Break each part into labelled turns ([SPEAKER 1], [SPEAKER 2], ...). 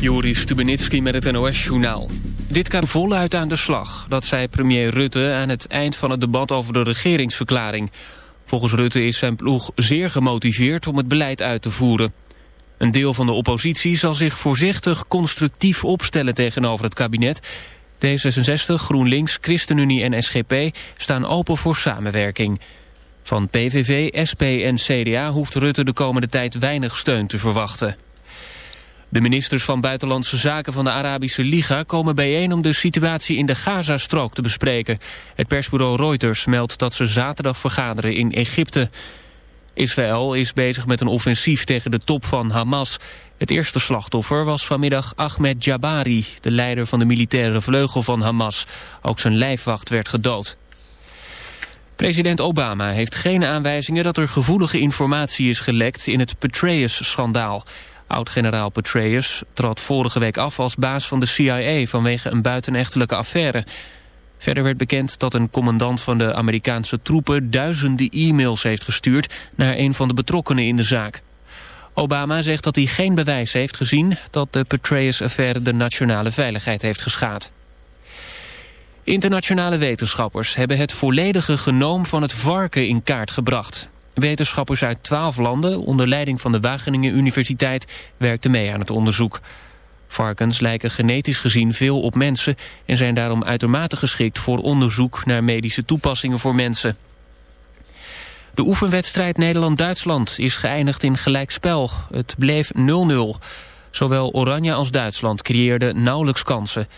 [SPEAKER 1] Joris Stubenitski met het NOS-journaal. Dit kan voluit aan de slag, dat zei premier Rutte aan het eind van het debat over de regeringsverklaring. Volgens Rutte is zijn ploeg zeer gemotiveerd om het beleid uit te voeren. Een deel van de oppositie zal zich voorzichtig constructief opstellen tegenover het kabinet. D66, GroenLinks, ChristenUnie en SGP staan open voor samenwerking. Van PVV, SP en CDA hoeft Rutte de komende tijd weinig steun te verwachten. De ministers van Buitenlandse Zaken van de Arabische Liga komen bijeen om de situatie in de Gazastrook te bespreken. Het persbureau Reuters meldt dat ze zaterdag vergaderen in Egypte. Israël is bezig met een offensief tegen de top van Hamas. Het eerste slachtoffer was vanmiddag Ahmed Jabari, de leider van de militaire vleugel van Hamas. Ook zijn lijfwacht werd gedood. President Obama heeft geen aanwijzingen dat er gevoelige informatie is gelekt in het Petraeus-schandaal. Oud-generaal Petraeus trad vorige week af als baas van de CIA vanwege een buitenechtelijke affaire. Verder werd bekend dat een commandant van de Amerikaanse troepen duizenden e-mails heeft gestuurd naar een van de betrokkenen in de zaak. Obama zegt dat hij geen bewijs heeft gezien dat de Petraeus-affaire de nationale veiligheid heeft geschaad. Internationale wetenschappers hebben het volledige genoom van het varken in kaart gebracht. Wetenschappers uit twaalf landen onder leiding van de Wageningen Universiteit werkten mee aan het onderzoek. Varkens lijken genetisch gezien veel op mensen en zijn daarom uitermate geschikt voor onderzoek naar medische toepassingen voor mensen. De oefenwedstrijd Nederland-Duitsland is geëindigd in gelijkspel. Het bleef 0-0. Zowel Oranje als Duitsland creëerden nauwelijks kansen.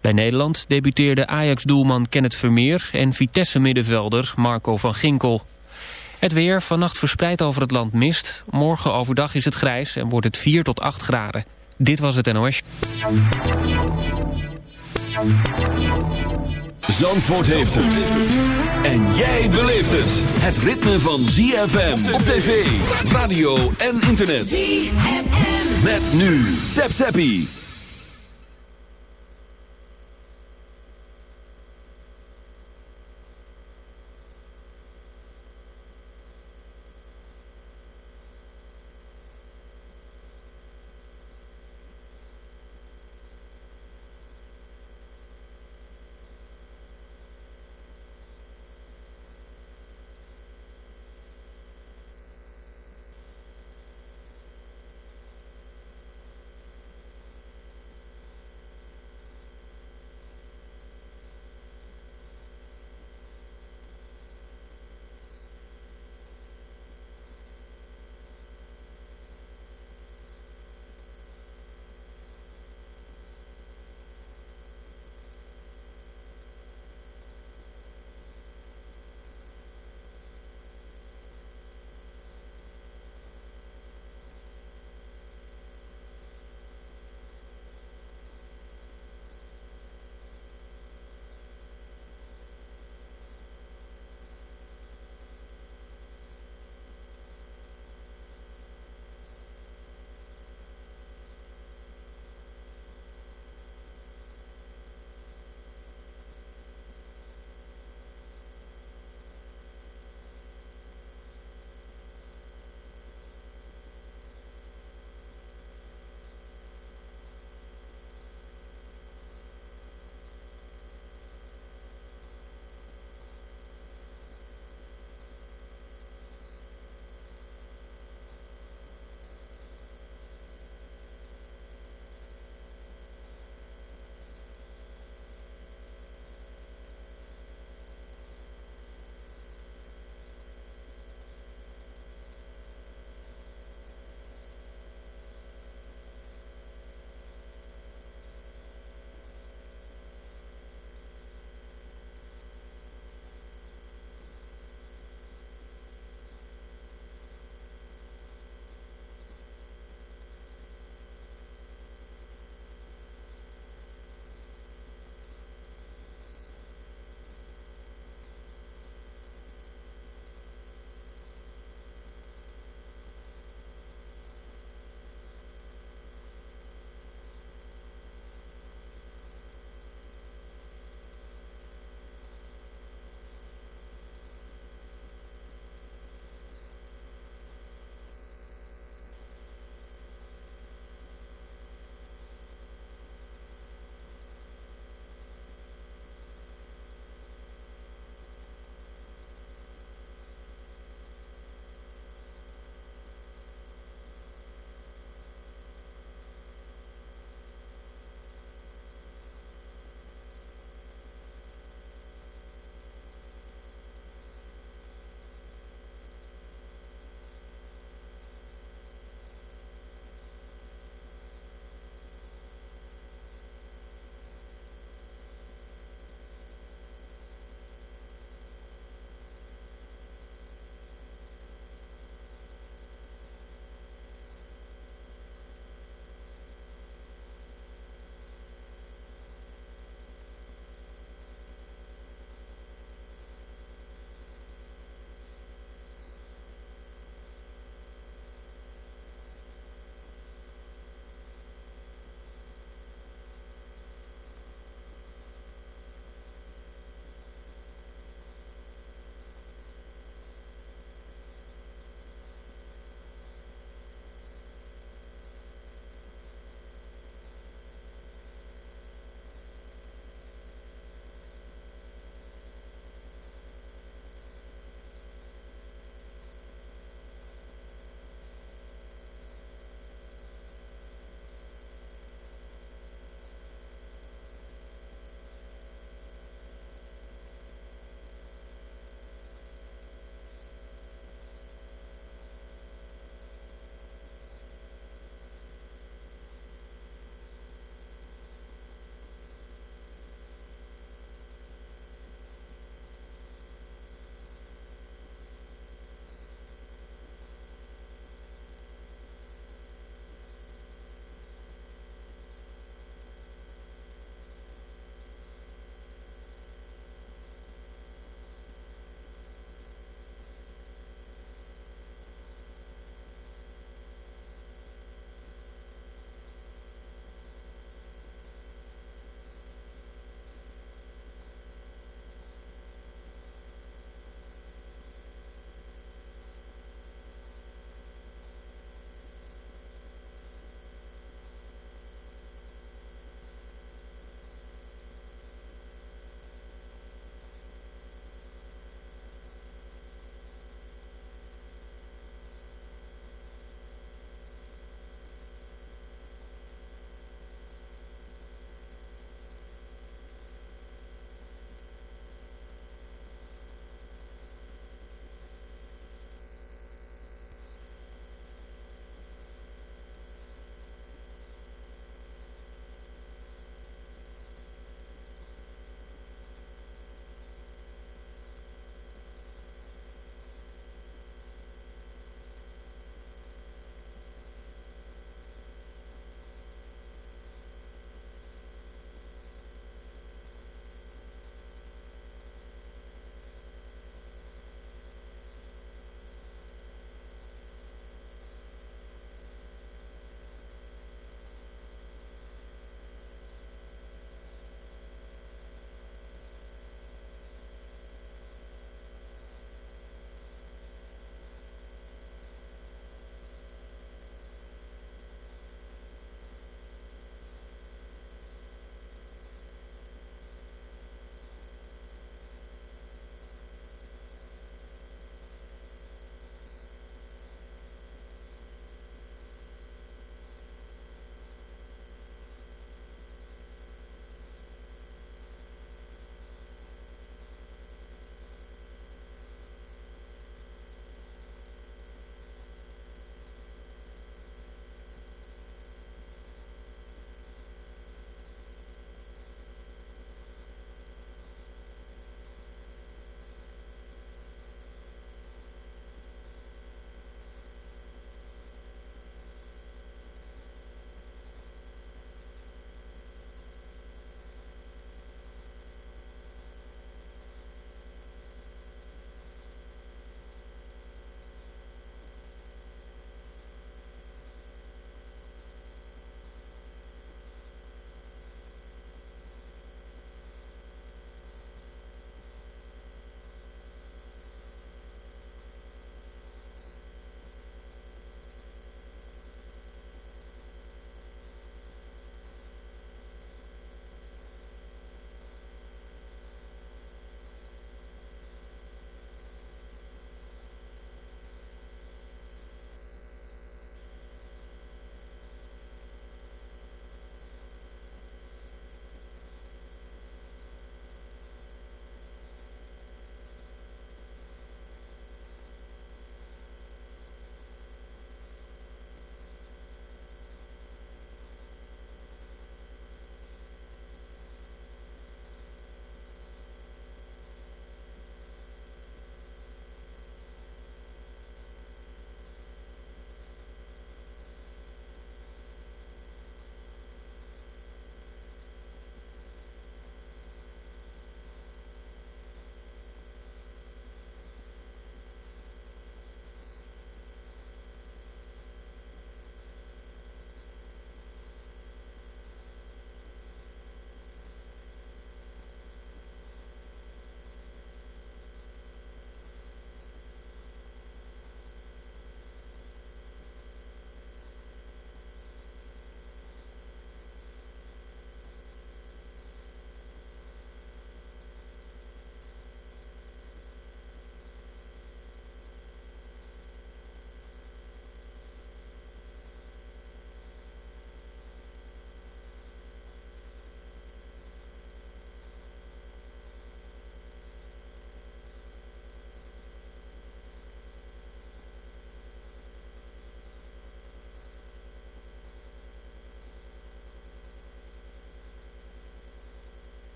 [SPEAKER 1] Bij Nederland debuteerde Ajax-doelman Kenneth Vermeer en Vitesse-middenvelder Marco van Ginkel. Het weer, vannacht verspreid over het land mist. Morgen overdag is het grijs en wordt het 4 tot 8 graden. Dit was het NOS.
[SPEAKER 2] Zandvoort heeft het. En jij beleeft het. Het ritme van ZFM op tv, radio en internet. ZFM. Met nu. Tap Tappie.